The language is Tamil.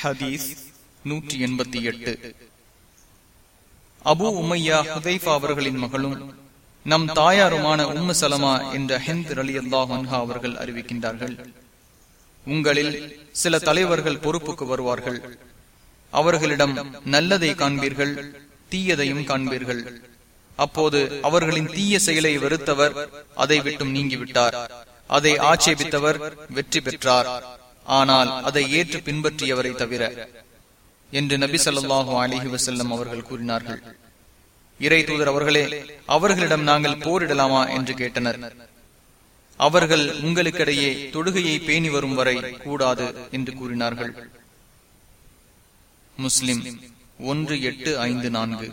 ஹதீஸ் நூற்றி எண்பத்தி எட்டு. அபு உமையா ஹுதைஃபா அவர்களின் மகளும் நம் தாயாருமான உம்மு சலமா என்ற ஹிந்த் அலி அல்லாஹா அவர்கள் அறிவிக்கின்றார்கள். உங்களில் சில தலைவர்கள் பொறுப்புக்கு வருவார்கள். அவர்களிடம் நல்லதை காண்பீர்கள் தீயதையும் காண்பீர்கள். அப்போது அவர்களின் தீய செயலை வெறுத்தவர் அதை விட்டும் நீங்கிவிட்டார். அதை ஆட்சேபித்தவர் வெற்றி பெற்றார். ஆனால் அதை ஏற்று பின்பற்றியவரை தவிர என்று நபி சொல்லாஹு அலிஹி வசல்லம் அவர்கள் கூறினார்கள். இறை தூதர் அவர்களே அவர்களிடம் நாங்கள் போரிடலாமா என்று கேட்டனர். அவர்கள் உங்களுக்கிடையே தொடுகையை பேணி வரும் வரை கூடாது என்று கூறினார்கள். முஸ்லிம் ஒன்று எட்டு ஐந்து நான்கு.